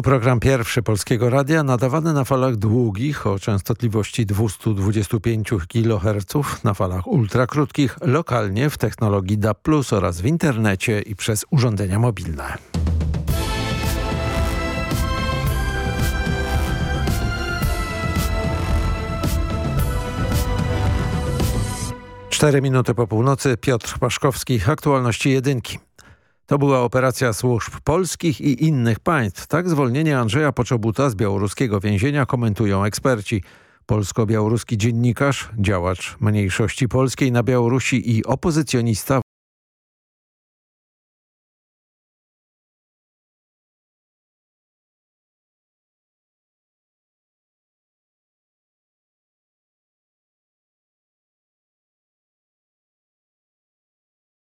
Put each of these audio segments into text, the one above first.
Tu program pierwszy Polskiego Radia nadawany na falach długich o częstotliwości 225 kHz, na falach ultrakrótkich, lokalnie w technologii DAB+, oraz w internecie i przez urządzenia mobilne. Cztery minuty po północy, Piotr Paszkowski, aktualności jedynki. To była operacja służb polskich i innych państw. Tak zwolnienie Andrzeja Poczobuta z białoruskiego więzienia komentują eksperci. Polsko-białoruski dziennikarz, działacz mniejszości polskiej na Białorusi i opozycjonista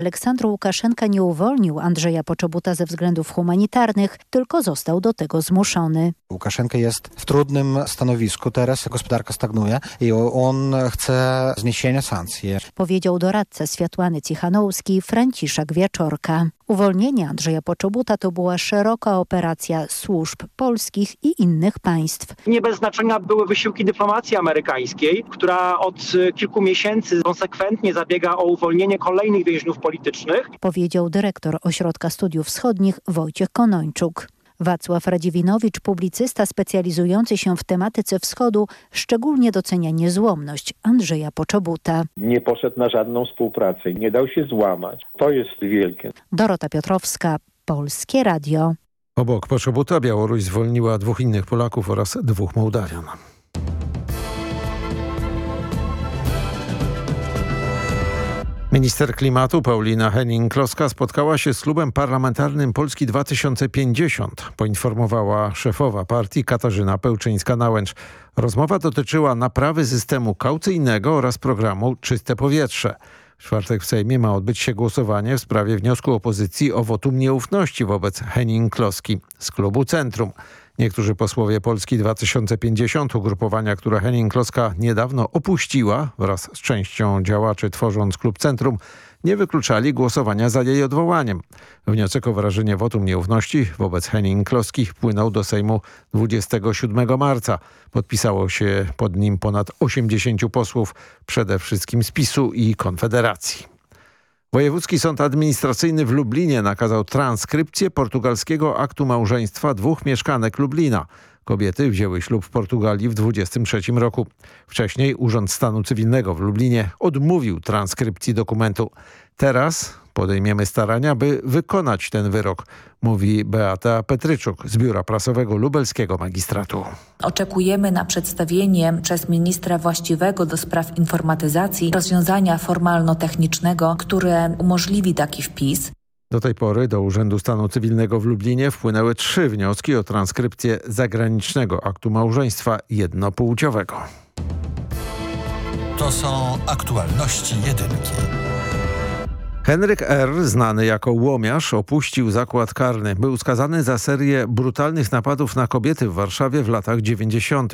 Aleksandr Łukaszenka nie uwolnił Andrzeja Poczobuta ze względów humanitarnych, tylko został do tego zmuszony. Łukaszenka jest w trudnym stanowisku, teraz gospodarka stagnuje i on chce zniesienia sankcji. Powiedział doradca Światłany Cichanowski Franciszek Wieczorka. Uwolnienie Andrzeja Poczobuta to była szeroka operacja służb polskich i innych państw. Nie bez znaczenia były wysiłki dyplomacji amerykańskiej, która od kilku miesięcy konsekwentnie zabiega o uwolnienie kolejnych więźniów politycznych. Powiedział dyrektor Ośrodka Studiów Wschodnich Wojciech Konończuk. Wacław Radziwinowicz, publicysta specjalizujący się w tematyce wschodu, szczególnie docenia niezłomność Andrzeja Poczobuta. Nie poszedł na żadną współpracę, nie dał się złamać. To jest wielkie. Dorota Piotrowska, Polskie Radio. Obok Poczobuta Białoruś zwolniła dwóch innych Polaków oraz dwóch Mołdawian. Minister klimatu Paulina Henning-Kloska spotkała się z klubem parlamentarnym Polski 2050, poinformowała szefowa partii Katarzyna Pełczyńska-Nałęcz. Rozmowa dotyczyła naprawy systemu kaucyjnego oraz programu Czyste Powietrze. Czwartek w Sejmie ma odbyć się głosowanie w sprawie wniosku opozycji o wotum nieufności wobec Henning-Kloski z klubu Centrum. Niektórzy posłowie Polski 2050, ugrupowania, które Henning Kloska niedawno opuściła wraz z częścią działaczy tworząc klub Centrum, nie wykluczali głosowania za jej odwołaniem. Wniosek o wyrażenie wotum nieufności wobec Henning Kloski wpłynął do Sejmu 27 marca. Podpisało się pod nim ponad 80 posłów, przede wszystkim z PiSu i Konfederacji. Wojewódzki Sąd Administracyjny w Lublinie nakazał transkrypcję portugalskiego aktu małżeństwa dwóch mieszkanek Lublina. Kobiety wzięły ślub w Portugalii w 23 roku. Wcześniej Urząd Stanu Cywilnego w Lublinie odmówił transkrypcji dokumentu. Teraz podejmiemy starania, by wykonać ten wyrok, mówi Beata Petryczuk z Biura Prasowego Lubelskiego Magistratu. Oczekujemy na przedstawienie przez ministra właściwego do spraw informatyzacji rozwiązania formalno-technicznego, które umożliwi taki wpis. Do tej pory do Urzędu Stanu Cywilnego w Lublinie wpłynęły trzy wnioski o transkrypcję zagranicznego aktu małżeństwa jednopłciowego. To są aktualności jedynki. Henryk R., znany jako łomiarz, opuścił zakład karny. Był skazany za serię brutalnych napadów na kobiety w Warszawie w latach 90.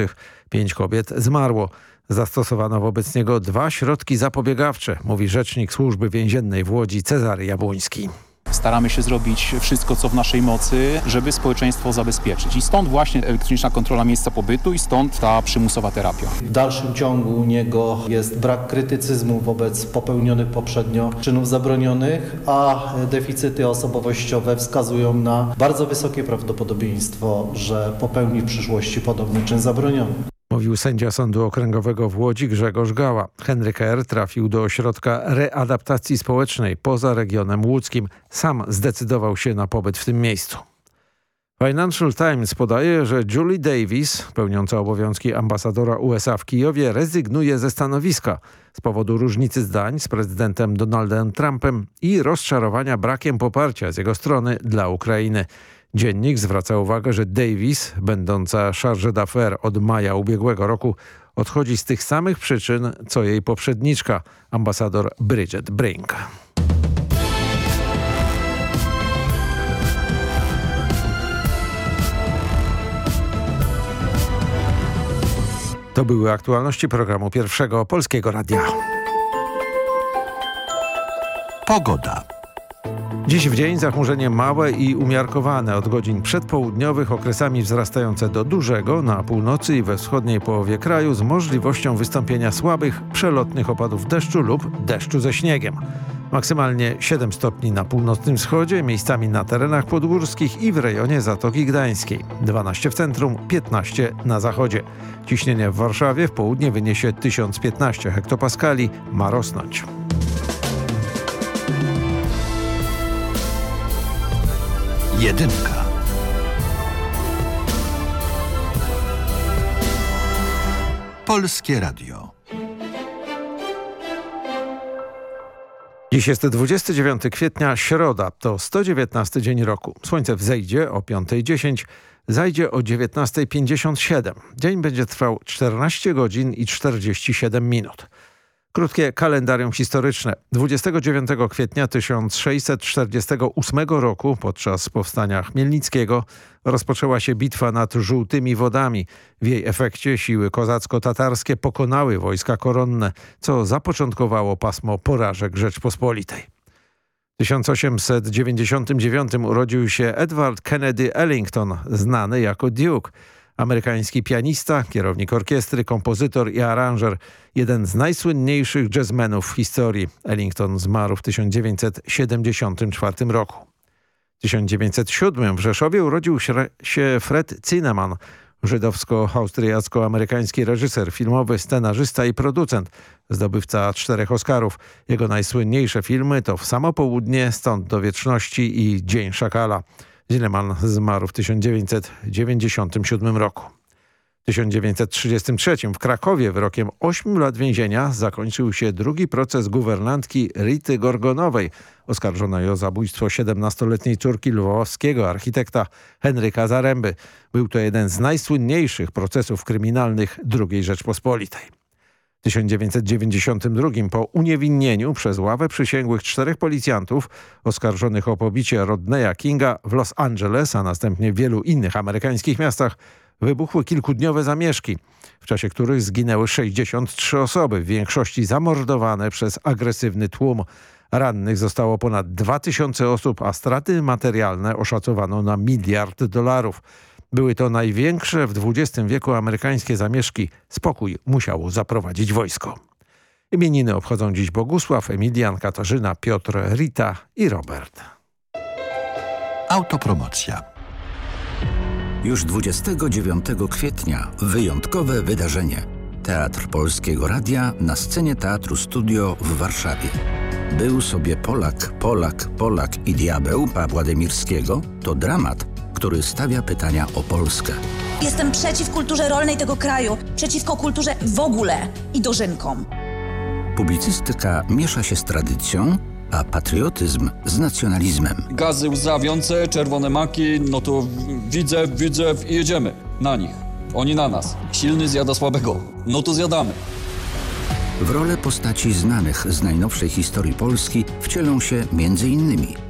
Pięć kobiet zmarło. Zastosowano wobec niego dwa środki zapobiegawcze, mówi rzecznik służby więziennej w Łodzi Cezary Jabłoński. Staramy się zrobić wszystko, co w naszej mocy, żeby społeczeństwo zabezpieczyć. I stąd właśnie elektroniczna kontrola miejsca pobytu i stąd ta przymusowa terapia. W dalszym ciągu u niego jest brak krytycyzmu wobec popełnionych poprzednio czynów zabronionych, a deficyty osobowościowe wskazują na bardzo wysokie prawdopodobieństwo, że popełni w przyszłości podobny czyn zabroniony. Mówił sędzia Sądu Okręgowego w Łodzi Grzegorz Gała. Henryk R. trafił do ośrodka readaptacji społecznej poza regionem łódzkim. Sam zdecydował się na pobyt w tym miejscu. Financial Times podaje, że Julie Davis, pełniąca obowiązki ambasadora USA w Kijowie, rezygnuje ze stanowiska z powodu różnicy zdań z prezydentem Donaldem Trumpem i rozczarowania brakiem poparcia z jego strony dla Ukrainy. Dziennik zwraca uwagę, że Davis, będąca charge d'affaires od maja ubiegłego roku, odchodzi z tych samych przyczyn, co jej poprzedniczka, ambasador Bridget Brink. To były aktualności programu Pierwszego Polskiego Radia. Pogoda. Dziś w dzień zachmurzenie małe i umiarkowane od godzin przedpołudniowych okresami wzrastające do dużego na północy i we wschodniej połowie kraju z możliwością wystąpienia słabych, przelotnych opadów deszczu lub deszczu ze śniegiem. Maksymalnie 7 stopni na północnym wschodzie, miejscami na terenach podgórskich i w rejonie Zatoki Gdańskiej. 12 w centrum, 15 na zachodzie. Ciśnienie w Warszawie w południe wyniesie 1015 hektopaskali, ma rosnąć. Jedynka. Polskie Radio. Dziś jest 29 kwietnia, środa, to 119 dzień roku. Słońce wzejdzie o 5.10, zajdzie o 19.57. Dzień będzie trwał 14 godzin i 47 minut. Krótkie kalendarium historyczne. 29 kwietnia 1648 roku podczas powstania Chmielnickiego rozpoczęła się bitwa nad Żółtymi Wodami. W jej efekcie siły kozacko-tatarskie pokonały wojska koronne, co zapoczątkowało pasmo porażek Rzeczpospolitej. W 1899 urodził się Edward Kennedy Ellington, znany jako Duke. Amerykański pianista, kierownik orkiestry, kompozytor i aranżer. Jeden z najsłynniejszych jazzmenów w historii. Ellington zmarł w 1974 roku. W 1907 w Rzeszowie urodził się Fred Zinnemann, żydowsko-austriacko-amerykański reżyser filmowy, scenarzysta i producent, zdobywca czterech Oscarów. Jego najsłynniejsze filmy to W samo południe, Stąd do wieczności i Dzień Szakala. Zinnemann zmarł w 1997 roku. W 1933 w Krakowie wyrokiem 8 lat więzienia zakończył się drugi proces guwernantki Rity Gorgonowej, oskarżonej o zabójstwo 17-letniej córki lwowskiego architekta Henryka Zaręby. Był to jeden z najsłynniejszych procesów kryminalnych II Rzeczpospolitej. W 1992 po uniewinnieniu przez ławę przysięgłych czterech policjantów oskarżonych o pobicie Rodneya Kinga w Los Angeles, a następnie w wielu innych amerykańskich miastach wybuchły kilkudniowe zamieszki, w czasie których zginęły 63 osoby, w większości zamordowane przez agresywny tłum. Rannych zostało ponad 2000 osób, a straty materialne oszacowano na miliard dolarów. Były to największe w XX wieku amerykańskie zamieszki. Spokój musiało zaprowadzić wojsko. Imieniny obchodzą dziś Bogusław, Emilian, Katarzyna, Piotr, Rita i Robert. Autopromocja. Już 29 kwietnia wyjątkowe wydarzenie. Teatr Polskiego Radia na scenie Teatru Studio w Warszawie. Był sobie Polak, Polak, Polak i diabeł Pawła Demirskiego to dramat, który stawia pytania o Polskę. Jestem przeciw kulturze rolnej tego kraju, przeciwko kulturze w ogóle i dożynkom. Publicystyka miesza się z tradycją, a patriotyzm z nacjonalizmem. Gazy łzawiące, czerwone maki, no to widzę, widzę i jedziemy na nich. Oni na nas. Silny zjada słabego. No to zjadamy. W rolę postaci znanych z najnowszej historii Polski wcielą się m.in.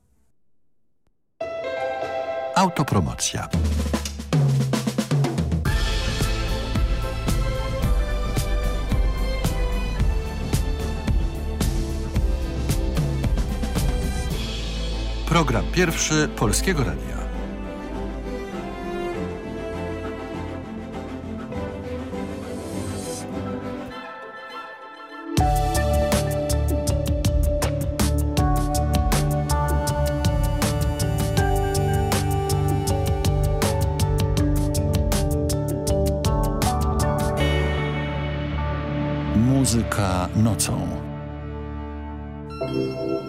Autopromocja. Program pierwszy Polskiego Radia.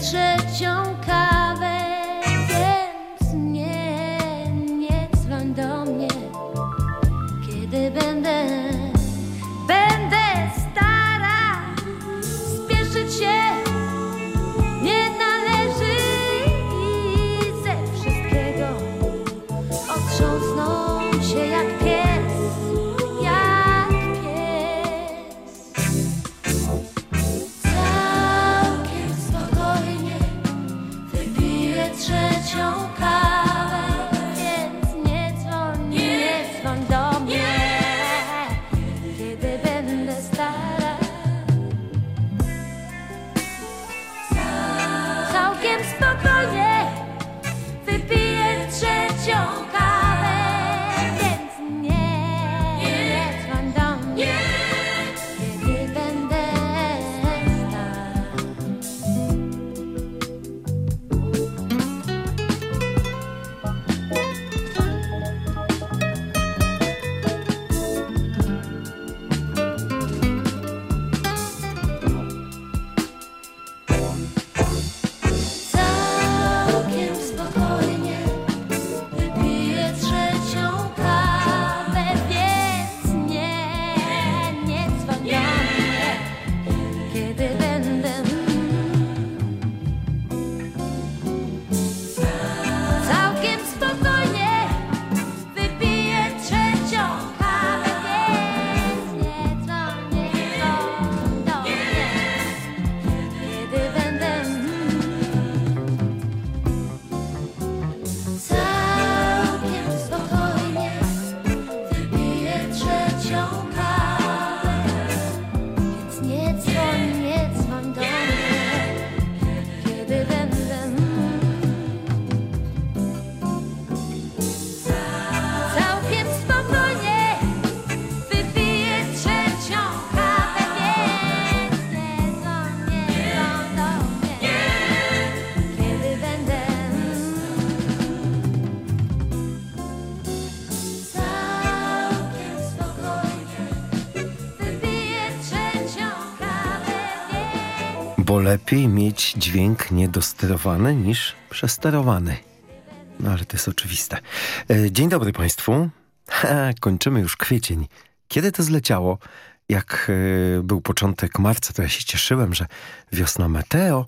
trzecią kawę, lepiej mieć dźwięk niedosterowany niż przesterowany. No ale to jest oczywiste. E, Dzień dobry Państwu. Ha, kończymy już kwiecień. Kiedy to zleciało? Jak e, był początek marca, to ja się cieszyłem, że wiosna meteo.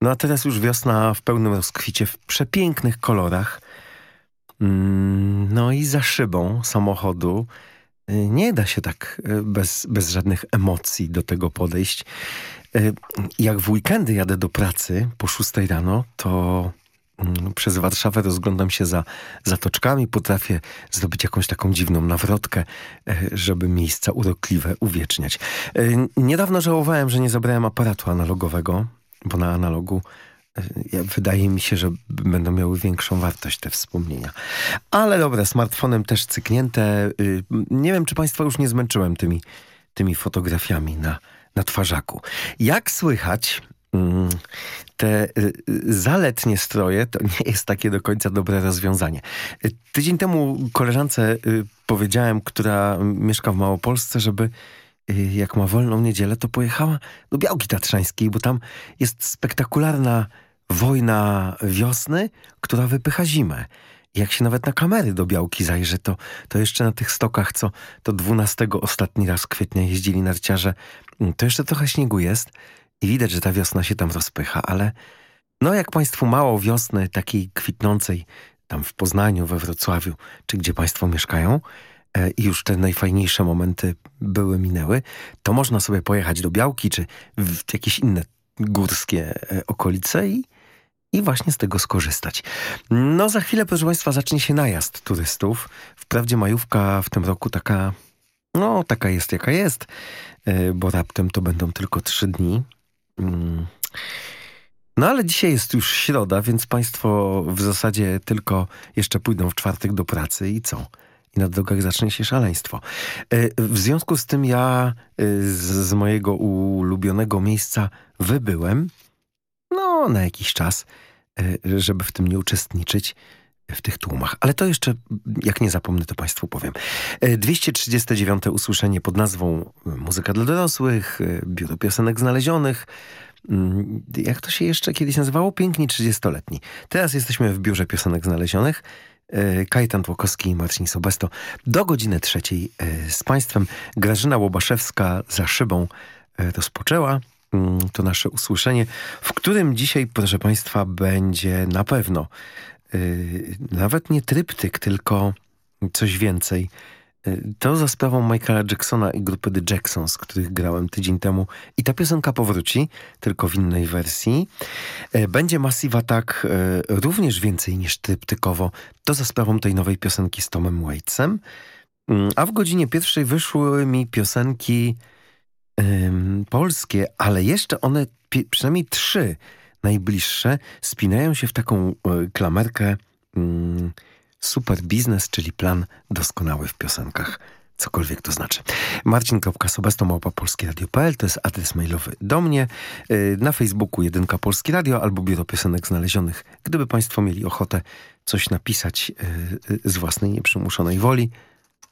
No a teraz już wiosna w pełnym rozkwicie, w przepięknych kolorach. Mm, No i za szybą samochodu y, nie da się tak bez, bez żadnych emocji do tego podejść. Y, Jak w weekendy jadę do pracy po 6 rano, to mm, przez Warszawę rozglądam się za zatoczkami, potrafię zrobić jakąś taką dziwną nawrotkę, y, żeby miejsca urokliwe uwieczniać. Y, Niedawno żałowałem, że nie zabrałem aparatu analogowego, bo na analogu Wydaje mi się, że będą miały większą wartość te wspomnienia. Ale dobra, smartfonem też cyknięte. Nie wiem, czy Państwa już nie zmęczyłem tymi, tymi fotografiami na, na twarzaku. Jak słychać, mm, te y, zaletnie stroje to nie jest takie do końca dobre rozwiązanie. Y, tydzień temu koleżance y, powiedziałem, która mieszka w Małopolsce, żeby jak ma wolną niedzielę, to pojechała do Białki Tatrzańskiej, bo tam jest spektakularna wojna wiosny, która wypycha zimę. Jak się nawet na kamery do Białki zajrzy, to, to jeszcze na tych stokach, co to 12 ostatni raz kwietnia jeździli narciarze, mm, to jeszcze trochę śniegu jest i widać, że ta wiosna się tam rozpycha, ale no jak Państwu mało wiosny takiej kwitnącej tam w Poznaniu, we Wrocławiu, czy gdzie Państwo mieszkają e, i już te najfajniejsze momenty były, minęły, to można sobie pojechać do Białki, czy w jakieś inne górskie e, okolice i i właśnie z tego skorzystać. No za chwilę, proszę Państwa, zacznie się najazd turystów. Wprawdzie majówka w tym roku taka, no taka jest jaka jest, e, bo raptem to będą tylko trzy dni. Mm. No ale dzisiaj jest już środa, więc Państwo w zasadzie tylko jeszcze pójdą w czwartek do pracy i co? I na drogach zacznie się szaleństwo. E, w związku z tym ja e, z mojego ulubionego miejsca wybyłem no na jakiś czas, e, żeby w tym nie uczestniczyć w tych tłumach. Ale to jeszcze, jak nie zapomnę, to Państwu powiem. 239 e, usłyszenie pod nazwą Muzyka dla dorosłych, e, Biuro Piosenek Znalezionych. Mm, jak to się jeszcze kiedyś nazywało? Piękni 30-letni. Teraz jesteśmy w Biurze Piosenek Znalezionych. Kajtan Tłokowski i Marcin Sobesto. Do godziny trzeciej z Państwem. Grażyna Łobaszewska za szybą rozpoczęła. Mm, to nasze usłyszenie, w którym dzisiaj, proszę Państwa, będzie na pewno yy, nawet nie tryptyk, tylko coś więcej. Yy, to za sprawą Michaela Jacksona i grupy The Jacksons, których grałem tydzień temu. I ta piosenka powróci, tylko w innej wersji. Yy, będzie Massive yy, również więcej niż tryptykowo. To za sprawą tej nowej piosenki z Tomem Waitsem. Yy, a w godzinie pierwszej wyszły mi piosenki polskie, ale jeszcze one, przynajmniej trzy najbliższe, spinają się w taką e, klamerkę mm, super biznes, czyli plan doskonały w piosenkach. Cokolwiek to znaczy. Marcin.sobesto małpa Radio.pl to jest adres mailowy do mnie. E, na Facebooku Jedynka Polski Radio albo Biuro Piosenek Znalezionych. Gdyby Państwo mieli ochotę coś napisać e, z własnej nieprzymuszonej woli,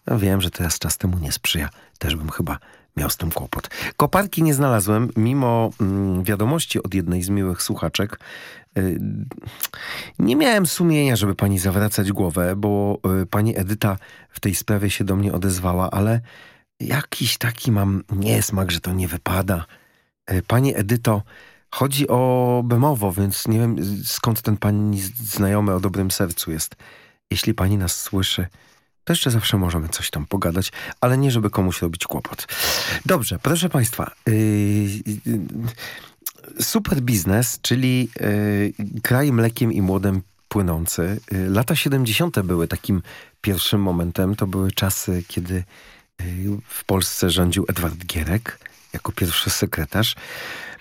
wiem, że teraz czas temu nie sprzyja. Też bym chyba miał z tym kłopot. Koparki nie znalazłem, mimo mm, wiadomości od jednej z miłych słuchaczek. Y, nie miałem sumienia, żeby pani zawracać głowę, bo y, pani Edyta w tej sprawie się do mnie odezwała, ale jakiś taki mam niesmak, że to nie wypada. Y, pani Edyto, chodzi o Bemowo, więc nie wiem skąd ten pani znajomy o dobrym sercu jest. Jeśli pani nas słyszy, to jeszcze zawsze możemy coś tam pogadać, ale nie żeby komuś robić kłopot. Dobrze, proszę Państwa. Yy, super biznes, czyli yy, kraj mlekiem i młodem płynący. Lata 70. były takim pierwszym momentem. To były czasy, kiedy w Polsce rządził Edward Gierek jako pierwszy sekretarz.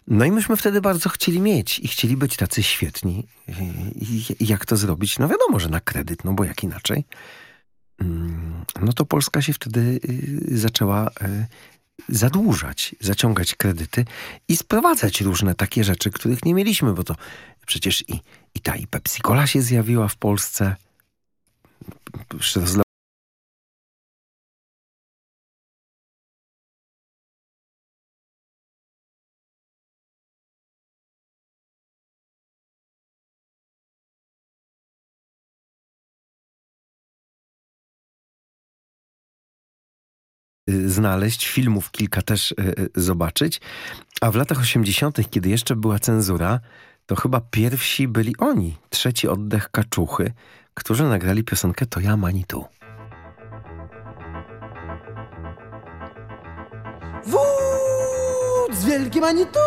No i myśmy wtedy bardzo chcieli mieć i chcieli być tacy świetni. I jak to zrobić? No wiadomo, że na kredyt, no bo jak inaczej. Mm, no to Polska się wtedy y, zaczęła y, zadłużać, zaciągać kredyty i sprowadzać różne takie rzeczy, których nie mieliśmy, bo to przecież i, i ta i Pepsi Cola się zjawiła w Polsce. Znaleźć, filmów kilka też y, y, zobaczyć. A w latach 80., kiedy jeszcze była cenzura, to chyba pierwsi byli oni, trzeci oddech kaczuchy, którzy nagrali piosenkę To ja Manitu. Wódz wielki Manitu!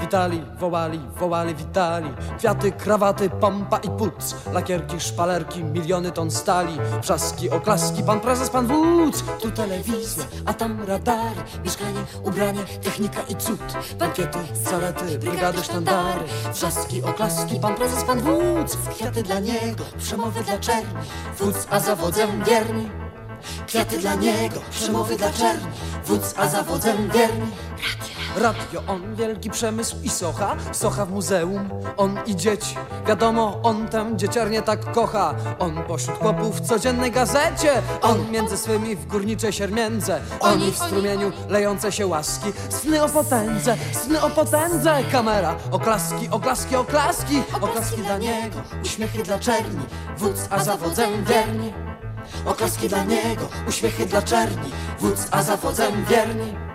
Witali, wołali, wołali, witali. Kwiaty, krawaty, pompa i puc Lakierki, szpalerki, miliony ton stali. Wrzaski, oklaski, pan prezes, pan wódz. Tu telewizja, a tam radary. Mieszkanie, ubranie, technika i cud. Bankiety, zalety, brygady, sztandary. Wrzaski, oklaski, pan prezes, pan wódz. Kwiaty dla niego, przemowy dla czerni. Wódz, a zawodzem wierni. Kwiaty dla niego, przemowy dla czerni. Wódz, a za wodzem wierni. Radio on, wielki przemysł i socha. Socha w muzeum, on i dzieci. Wiadomo, on tam dzieciarnie tak kocha. On pośród chłopów w codziennej gazecie. On między swymi w górniczej siermiędze. Oni w strumieniu lejące się łaski. Sny o potędze, sny o potędze. Kamera, oklaski, oklaski, oklaski. Oklaski dla niego, uśmiechy dla czerni. Wódz, a za wodzem wierni. Oklaski dla niego, uśmiechy dla czerni. Wódz, a za wodzem wierni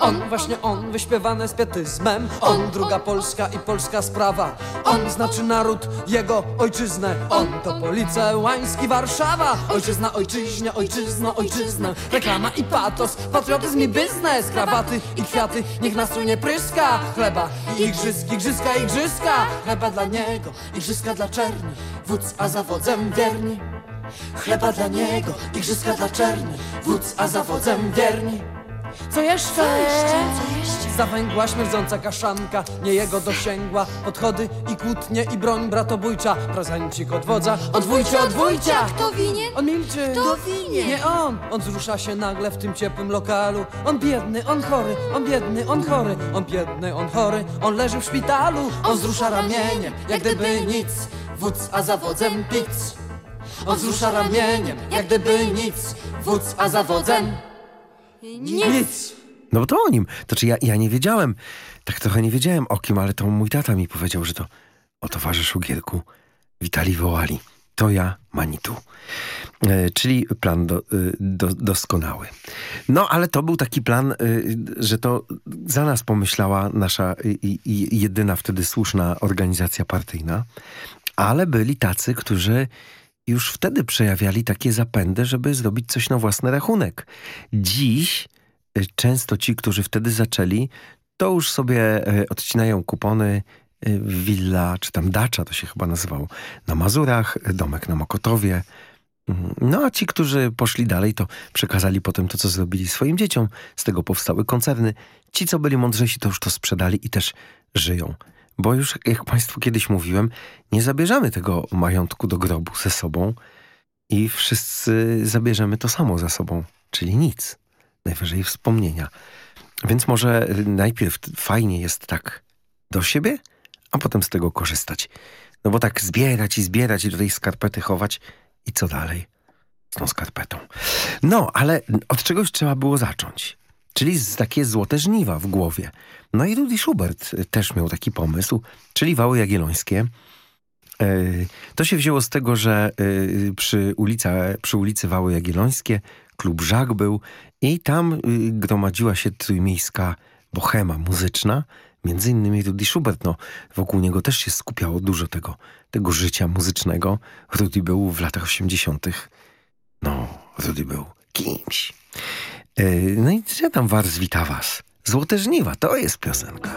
On, właśnie on, wyśpiewany z pietyzmem. On, druga Polska i polska sprawa. On znaczy naród, jego ojczyznę. On to Police, Łański, Warszawa. Ojczyzna, ojczyźnie, ojczyzno, ojczyznę Reklama i patos, patriotyzm i biznes. Krawaty i kwiaty, niech nastrój nie pryska. Chleba i igrzyski, igrzyska, igrzyska. Chleba dla niego, igrzyska dla czerni. Wódz, a za wodzem wierni. Chleba dla niego, igrzyska dla czerni. Wódz, a za wodzem wierni Co jeszcze? Co jeszcze? Co jeszcze? Zawęgła śmierdząca kaszanka, nie jego dosięgła. Podchody i kłótnie i broń bratobójcza. Prezencik od wodza, odwójcie, odwójcie Kto winien? On milczy. Kto winien? Nie on, on wzrusza się nagle w tym ciepłym lokalu. On biedny, on chory, on biedny, on chory. On biedny, on chory, on leży w szpitalu. On wzrusza ramieniem, jak gdyby nic. Wódz, a za wodzem pic. On wzrusza ramieniem, jak gdyby nic. Wódz, a za wodzem Nic No bo to o nim. To czy ja, ja nie wiedziałem, tak trochę nie wiedziałem o kim, ale to mój tata mi powiedział, że to o towarzyszu Gierku witali wołali. To ja, Manitu. E, czyli plan do, y, do, doskonały. No, ale to był taki plan, y, że to za nas pomyślała nasza y, y, jedyna wtedy słuszna organizacja partyjna, ale byli tacy, którzy już wtedy przejawiali takie zapędy, żeby zrobić coś na własny rachunek. Dziś y, często ci, którzy wtedy zaczęli, to już sobie y, odcinają kupony y, willa, czy tam dacza to się chyba nazywało, na Mazurach, domek na Mokotowie. Mm, No a ci, którzy poszli dalej, to przekazali potem to, co zrobili swoim dzieciom. Z tego powstały koncerny. Ci, co byli mądrzejsi, to już to sprzedali i też żyją. Bo już, jak Państwu kiedyś mówiłem, nie zabierzemy tego majątku do grobu ze sobą i wszyscy zabierzemy to samo ze sobą, czyli nic. Najwyżej wspomnienia. Więc może najpierw fajnie jest tak do siebie, a potem z tego korzystać. No bo tak zbierać i zbierać i do tej skarpety chować i co dalej z tą skarpetą. No, ale od czegoś trzeba było zacząć. Czyli takie złote żniwa w głowie. No i Rudy Schubert też miał taki pomysł, czyli Wały Jagiellońskie. E, To się wzięło z tego, że e, przy, przy ulicy Wały Jagiellońskie klub Żak był i tam gromadziła się trójmiejska bohema muzyczna, między innymi Rudy Schubert. No, wokół niego też się skupiało dużo tego, tego życia muzycznego. Rudy był w latach 80. No, Rudy był kimś. E, No i ja tam Wars wita was. Złote żniwa, to jest piosenka.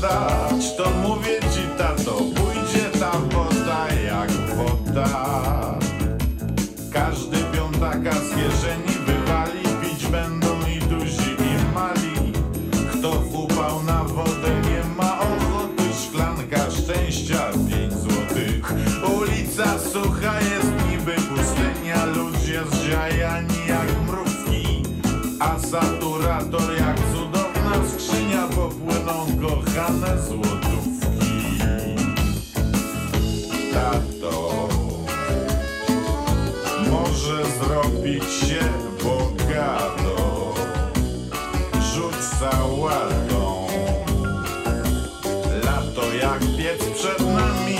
Dodać, to mówię ci tato, pójdzie ta woda jak woda. Kochane złotówki. Tato, może zrobić się bogato. Rzuć sałatą. Lato jak piec przed nami.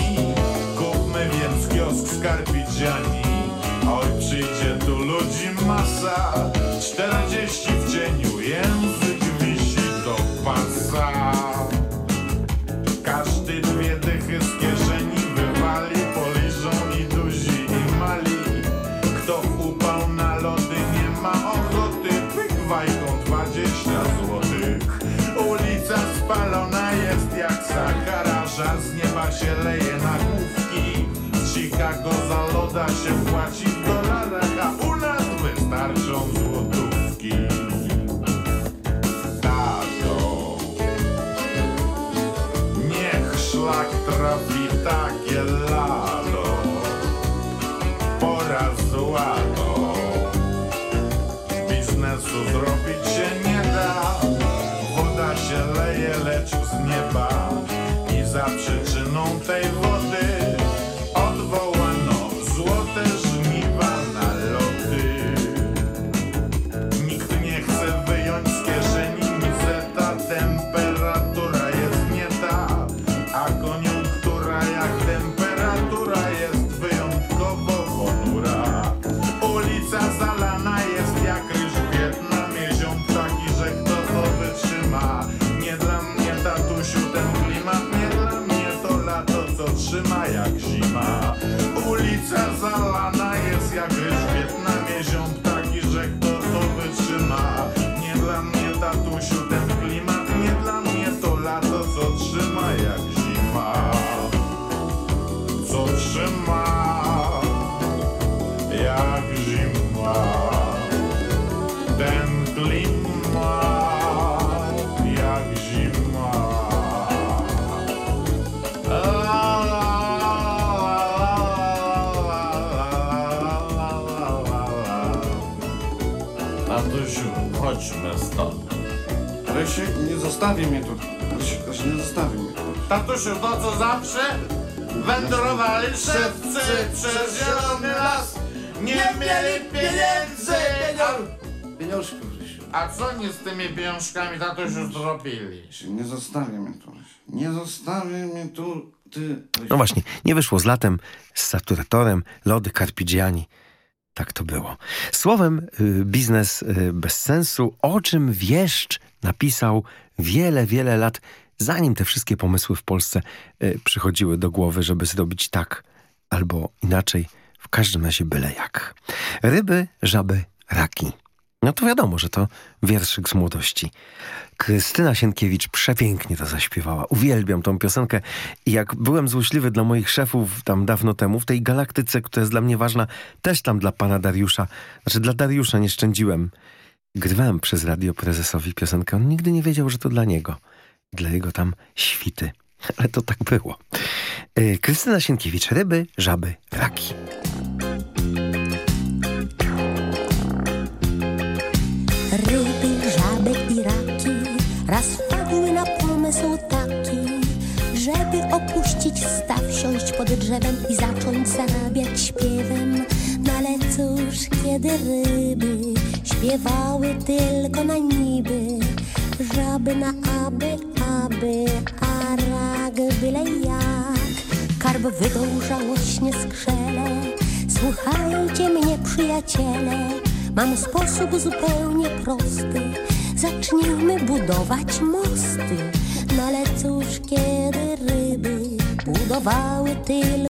Kupmy więc kiosk skarpidziani. Się leje na główki. Z Chicago za loda się płaci stąd. Rysiek, nie zostawi mnie tu. Rysiek, proszę, nie zostawi mnie tu. Tatusiu, to co zawsze? Wędrowali szewcy przez zielony las. Nie mieli pieniędzy! Pieniążków, Rysiu. a co oni z tymi pieniążkami, tatusiu, zrobili? Rysiek, Nie zostawi mnie tu, Rysiu. Nie zostawi mnie tu, ty, Rysiu. No właśnie, nie wyszło z latem, z saturatorem, lody Carpigiani. Tak to było. Słowem, y, biznes y, bez sensu, o czym wieszcz napisał wiele, wiele lat, zanim te wszystkie pomysły w Polsce y, przychodziły do głowy, żeby zrobić tak albo inaczej, w każdym razie byle jak. Ryby, żaby, raki. No to wiadomo, że to wierszyk z młodości. Krystyna Sienkiewicz przepięknie to zaśpiewała. Uwielbiam tą piosenkę i jak byłem złośliwy dla moich szefów tam dawno temu, w tej galaktyce, która jest dla mnie ważna, też tam dla pana Dariusza, znaczy dla Dariusza nie szczędziłem. Grywałem przez radio prezesowi piosenkę. On nigdy nie wiedział, że to dla niego. Dla jego tam świty. Ale to tak było. Yy, Krystyna Sienkiewicz. Ryby, żaby, raki. Ryby, żaby i raki raz wpadły na pomysł taki, żeby opuścić staw, siąść pod drzewem i zacząć zarabiać śpiewem. No ale cóż, kiedy ryby śpiewały tylko na niby, żaby na aby, aby, a rak byle jak. Karb wydął żałośnie skrzele, słuchajcie mnie przyjaciele, Mam sposób zupełnie prosty. Zacznijmy budować mosty. No ale cóż, kiedy ryby budowały tylko.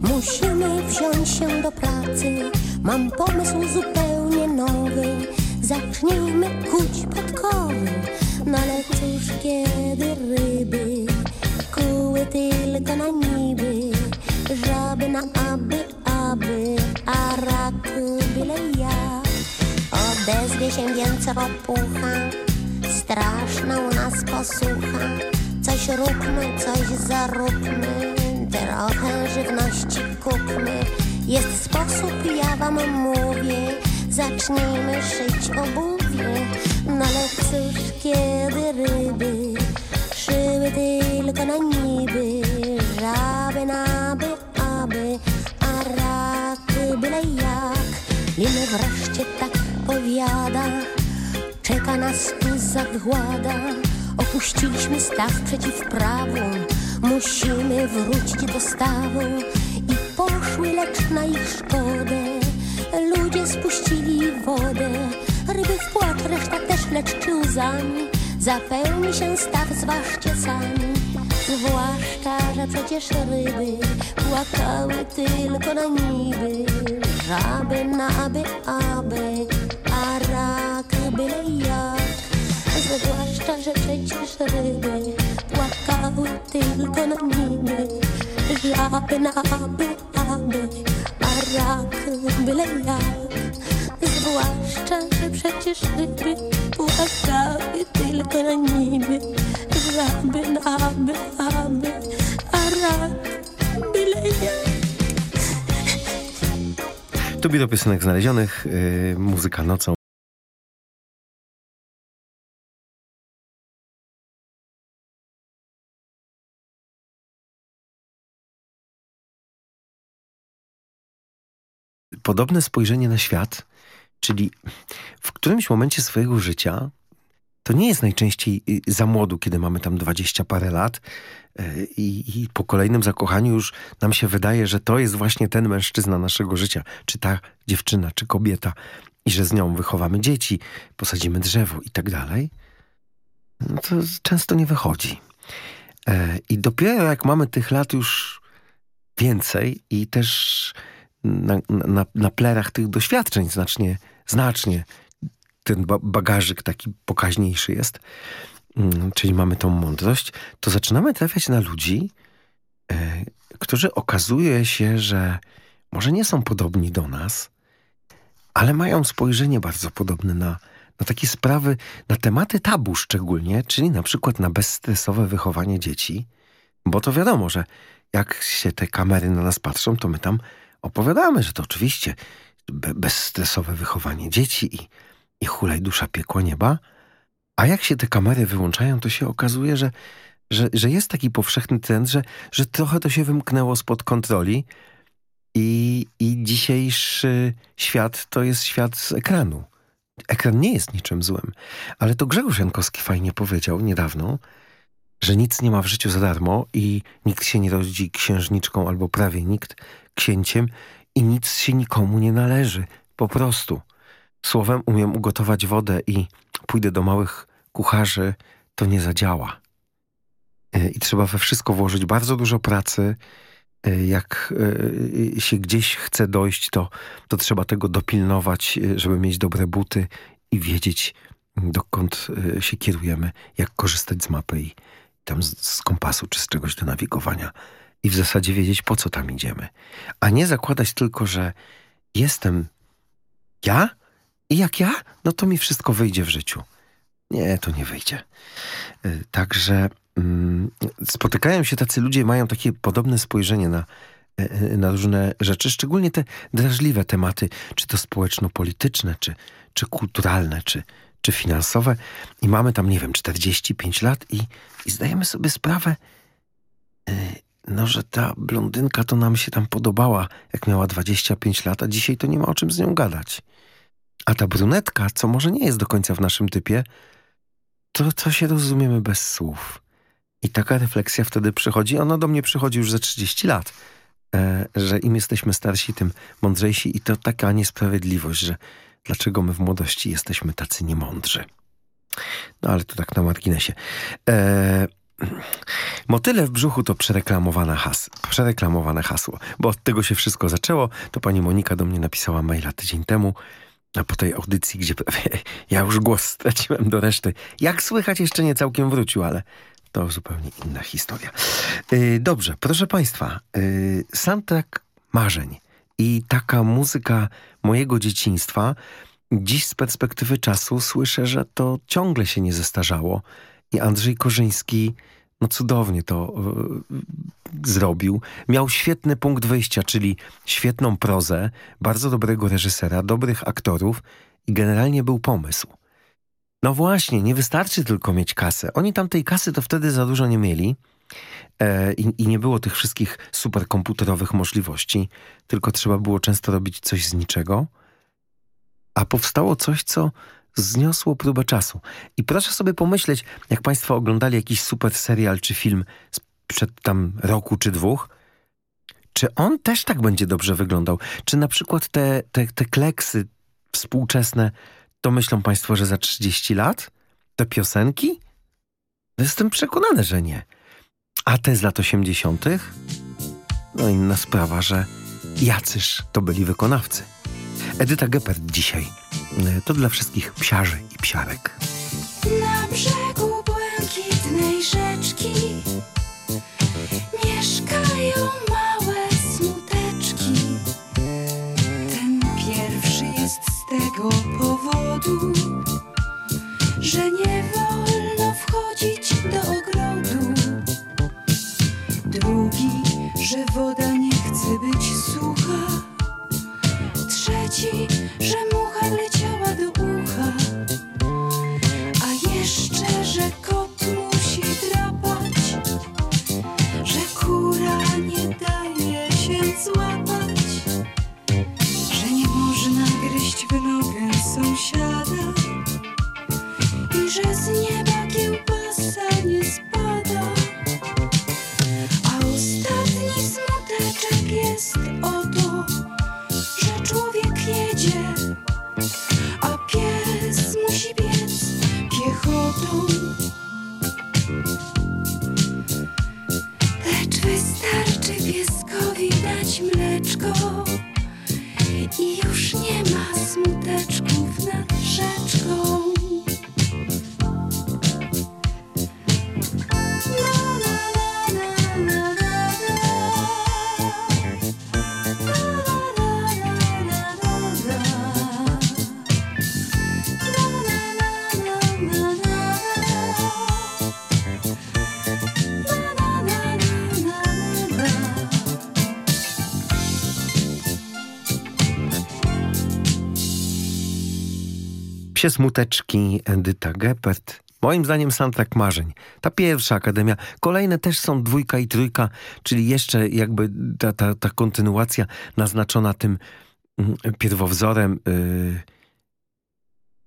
Musimy wziąć się do pracy. Mam pomysł zupełnie nowy. Zacznijmy kuć podkowy. No ale cóż, kiedy ryby kuły tylko na niby, żaby na aby, aby, a rak byle jak. Odezwie się więc ropucha, straszna u nas posłucha. Coś róbmy, coś zaróbmy, trochę żywności kupmy. Jest sposób, ja wam mówię, zacznijmy szyć obuwie. No ale cóż, kiedy ryby szyły tylko na niby, żaby na by, aby, a raky byle jak. Liny wreszcie tak powiada, czeka nas tu zagłada. Opuściliśmy staw przeciw prawu, musimy wrócić do stawu. I poszły, lecz na ich szkodę, ludzie spuścili wodę. Ryby w płacz, reszta też lecz czy łzami, zapełni się staw, zważcie sami. Zwłaszcza, że przecież ryby płakały tylko na niby. Żaby, naby, aby, a rak byle jak. Zwłaszcza, że przecież ryby płakały tylko na niby. Żaby, naby, aby, a rak byle jak. Zwłaszcza, że przecież ryby płakały tylko na niby. Żaby, naby, aby, a rak byle jak. To biuro piosenek znalezionych, yy, muzyka nocą. Podobne spojrzenie na świat, czyli w którymś momencie swojego życia to nie jest najczęściej y, za młodu, kiedy mamy tam dwadzieścia parę lat y, i, i po kolejnym zakochaniu już nam się wydaje, że to jest właśnie ten mężczyzna naszego życia, czy ta dziewczyna, czy kobieta i że z nią wychowamy dzieci, posadzimy drzewo i tak dalej. No to często nie wychodzi. E, I dopiero jak mamy tych lat już więcej i też na, na, na plerach tych doświadczeń znacznie, znacznie. Ten bagażyk taki pokaźniejszy jest, mm, czyli mamy tą mądrość, to zaczynamy trafiać na ludzi, e, którzy okazuje się, że może nie są podobni do nas, ale mają spojrzenie bardzo podobne na, na takie sprawy, na tematy tabu szczególnie, czyli na przykład na bezstresowe wychowanie dzieci, bo to wiadomo, że jak się te kamery na nas patrzą, to my tam opowiadamy, że to oczywiście bezstresowe wychowanie dzieci i i hulaj dusza piekło nieba. A jak się te kamery wyłączają, to się okazuje, że, że, że jest taki powszechny trend, że, że trochę to się wymknęło spod kontroli i, i dzisiejszy świat to jest świat z ekranu. Ekran nie jest niczym złym, ale to Grzegorz Jankowski fajnie powiedział niedawno, że nic nie ma w życiu za darmo i nikt się nie rodzi księżniczką albo prawie nikt księciem i nic się nikomu nie należy. Po prostu. Słowem umiem ugotować wodę i pójdę do małych kucharzy, to nie zadziała. E, I trzeba we wszystko włożyć bardzo dużo pracy. E, jak e, się gdzieś chce dojść, to, to trzeba tego dopilnować, żeby mieć dobre buty i wiedzieć, dokąd się kierujemy, jak korzystać z mapy i tam z, z kompasu czy z czegoś do nawigowania. I w zasadzie wiedzieć, po co tam idziemy. A nie zakładać tylko, że jestem ja, i jak ja, no to mi wszystko wyjdzie w życiu. Nie, to nie wyjdzie. Y, także mm, spotykają się tacy ludzie, mają takie podobne spojrzenie na, y, y, na różne rzeczy, szczególnie te drażliwe tematy, czy to społeczno-polityczne, czy, czy kulturalne, czy, czy finansowe. I mamy tam, nie wiem, 45 lat i, i zdajemy sobie sprawę, no, że ta blondynka to nam się tam podobała, jak miała 25 lat, a dzisiaj to nie ma o czym z nią gadać. A ta brunetka, co może nie jest do końca w naszym typie, to, to się rozumiemy bez słów. I taka refleksja wtedy przychodzi, ona do mnie przychodzi już za 30 lat, e, że im jesteśmy starsi, tym mądrzejsi i to taka niesprawiedliwość, że dlaczego my w młodości jesteśmy tacy niemądrzy. No ale to tak na marginesie. E, Motyle w brzuchu to przereklamowane, has przereklamowane hasło, bo od tego się wszystko zaczęło. To pani Monika do mnie napisała maila tydzień temu, a po tej audycji, gdzie ja już głos straciłem do reszty. Jak słychać, jeszcze nie całkiem wrócił, ale to zupełnie inna historia. Yy, dobrze, proszę Państwa, yy, soundtrack marzeń i taka muzyka mojego dzieciństwa, dziś z perspektywy czasu słyszę, że to ciągle się nie zestarzało i Andrzej Korzyński no cudownie to y, zrobił. Miał świetny punkt wyjścia, czyli świetną prozę, bardzo dobrego reżysera, dobrych aktorów i generalnie był pomysł. No właśnie, nie wystarczy tylko mieć kasę. Oni tam tej kasy to wtedy za dużo nie mieli e, i, i nie było tych wszystkich superkomputerowych możliwości, tylko trzeba było często robić coś z niczego, a powstało coś, co zniosło próbę czasu. I proszę sobie pomyśleć, jak Państwo oglądali jakiś super serial czy film sprzed tam roku czy dwóch, czy on też tak będzie dobrze wyglądał? Czy na przykład te, te, te kleksy współczesne, to myślą Państwo, że za 30 lat? Te piosenki? Jestem przekonany, że nie. A te z lat 80. No inna sprawa, że jacyż to byli wykonawcy. Edyta Geppert dzisiaj. E, To dla wszystkich psiarzy i psiarek. Na brzegu błękitnej rzeczki mieszkają małe smuteczki. Ten pierwszy jest z tego powodu, że nie wolno wchodzić do ogrodu. Drugi, że woda nie Psie smuteczki Edyta Geppert. Moim zdaniem soundtrack marzeń. Ta pierwsza akademia. Kolejne też są dwójka i trójka, czyli jeszcze jakby ta, ta, ta kontynuacja naznaczona tym mm, pierwowzorem yy,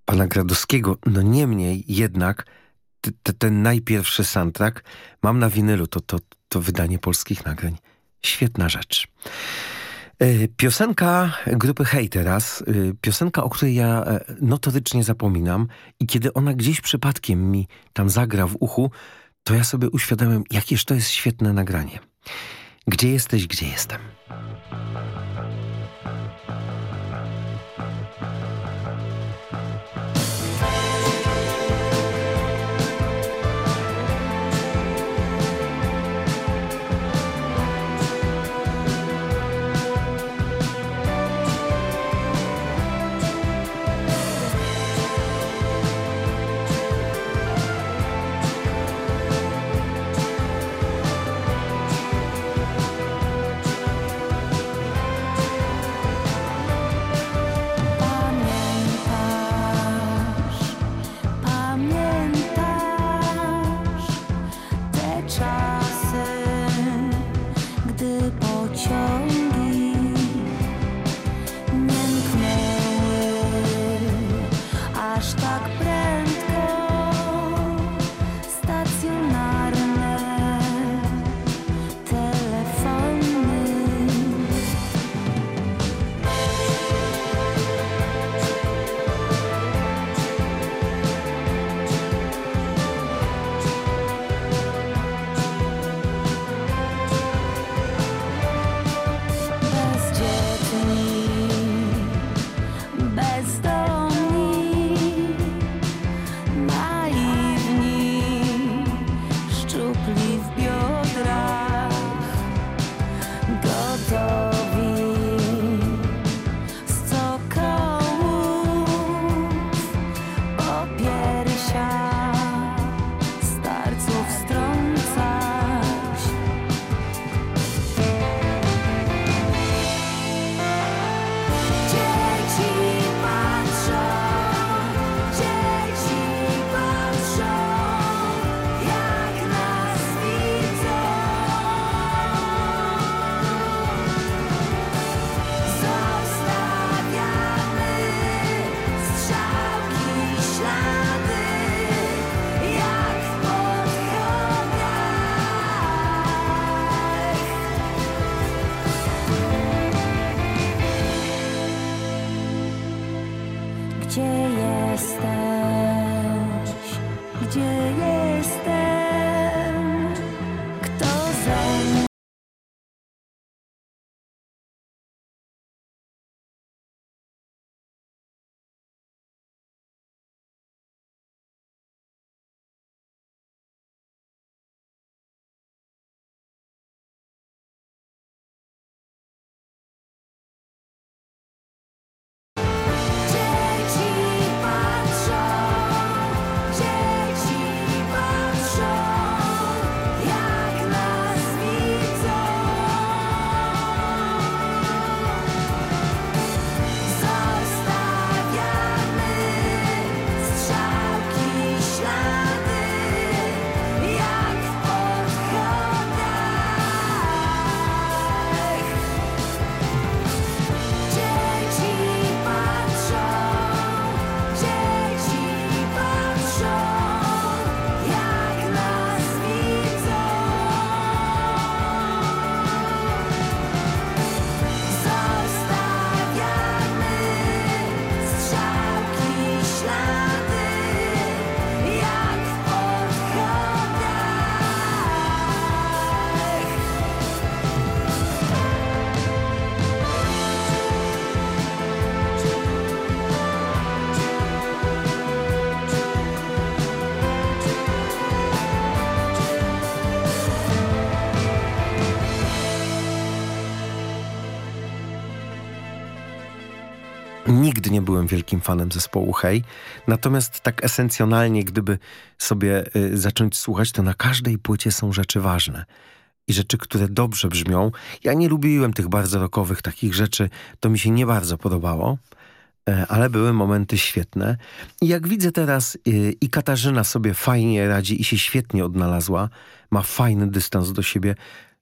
pana Gradowskiego. No niemniej jednak ten najpierwszy soundtrack mam na winylu. To, to, to wydanie polskich nagrań. Świetna rzecz. E, Piosenka grupy Hej teraz, e, piosenka, o której ja e, notorycznie zapominam i kiedy ona gdzieś przypadkiem mi tam zagra w uchu, to ja sobie uświadomiłem, jakież to jest świetne nagranie. Gdzie jesteś, gdzie jestem? Nie byłem wielkim fanem zespołu Hej, natomiast tak esencjonalnie, gdyby sobie y, zacząć słuchać, to na każdej płycie są rzeczy ważne. I rzeczy, które dobrze brzmią. Ja nie lubiłem tych bardzo rockowych takich rzeczy, to mi się nie bardzo podobało, e, ale były momenty świetne. I jak widzę teraz y, i Katarzyna sobie fajnie radzi i się świetnie odnalazła, ma fajny dystans do siebie,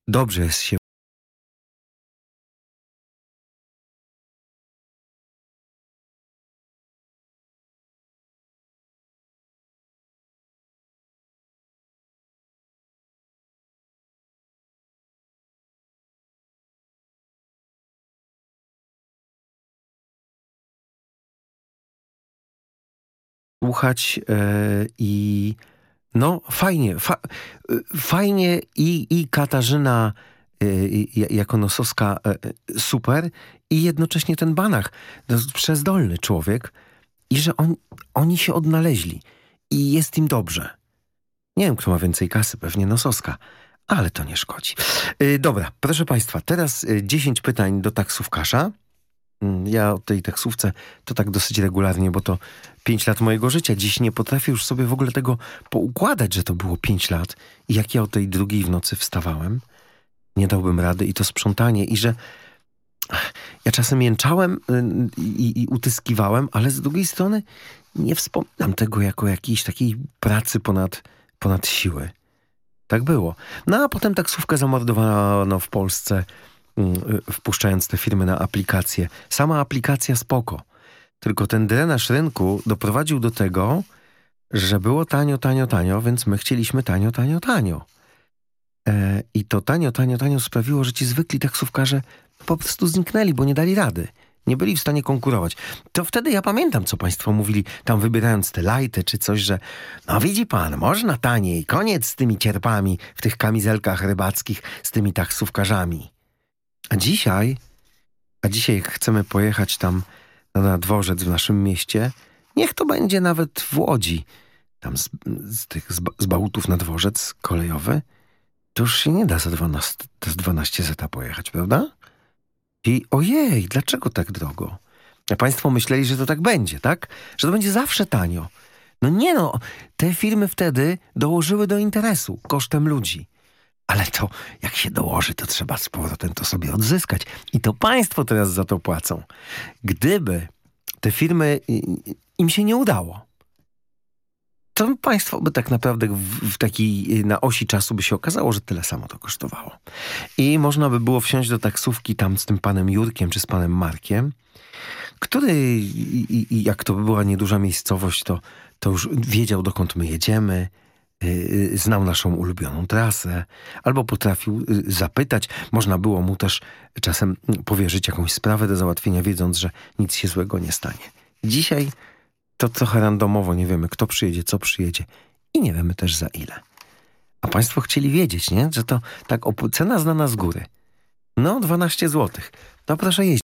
dobrze jest się słuchać e, i no fajnie, fa, e, fajnie i, i Katarzyna e, jako Nosowska super i jednocześnie ten Banach, przezdolny człowiek i że on, oni się odnaleźli i jest im dobrze. Nie wiem, kto ma więcej kasy, pewnie Nosowska, ale to nie szkodzi. Dobra, proszę Państwa, teraz e, 10 pytań do taksówkarza. Mm, Ja o tej taksówce to tak dosyć regularnie, bo to 5 lat mojego życia. Dziś nie potrafię już sobie w ogóle tego poukładać, że to było 5 lat i jak ja o tej drugiej w nocy wstawałem. Nie dałbym rady i to sprzątanie i że ja czasem jęczałem y, i, i utyskiwałem, ale z drugiej strony nie wspominam tego jako jakiejś takiej pracy ponad, ponad siły. Tak było. No a potem taksówkę zamordowano w Polsce wpuszczając te firmy na aplikację. Sama aplikacja spoko. Tylko ten drenaż rynku doprowadził do tego, że było tanio, tanio, tanio, więc my chcieliśmy tanio, tanio, tanio. E, I to tanio, tanio, tanio sprawiło, że ci zwykli taksówkarze po prostu zniknęli, bo nie dali rady. Nie byli w stanie konkurować. To wtedy ja pamiętam, co państwo mówili, tam wybierając te lajty czy coś, że no widzi pan, można taniej, koniec z tymi cierpami w tych kamizelkach rybackich, z tymi taksówkarzami. A dzisiaj, a dzisiaj chcemy pojechać tam na dworzec w naszym mieście, niech to będzie nawet w Łodzi, tam z, z tych z, z Bałutów na dworzec kolejowy, to już się nie da za 12, za 12 zeta pojechać, prawda? I ojej, dlaczego tak drogo? A państwo myśleli, że to tak będzie, tak? Że to będzie zawsze tanio. No nie no, te firmy wtedy dołożyły do interesu kosztem ludzi. Ale to, jak się dołoży, to trzeba z powrotem to sobie odzyskać. I to państwo teraz za to płacą. Gdyby te firmy, im się nie udało, to państwo by tak naprawdę w, w y, na osi czasu by się okazało, że tyle samo to kosztowało. I można by było wsiąść do taksówki tam z tym panem Jurkiem czy z panem Markiem, który, i, i- jak to by była nieduża miejscowość, to, to już wiedział, dokąd my jedziemy, znał naszą ulubioną trasę, albo potrafił y, zapytać. Można było mu też czasem powierzyć jakąś sprawę do załatwienia, wiedząc, że nic się złego nie stanie. Dzisiaj to trochę randomowo, nie wiemy kto przyjedzie, co przyjedzie i nie wiemy też za ile. A państwo chcieli wiedzieć, nie? Że to tak cena znana z góry. No, 12 zł. To proszę jeździć.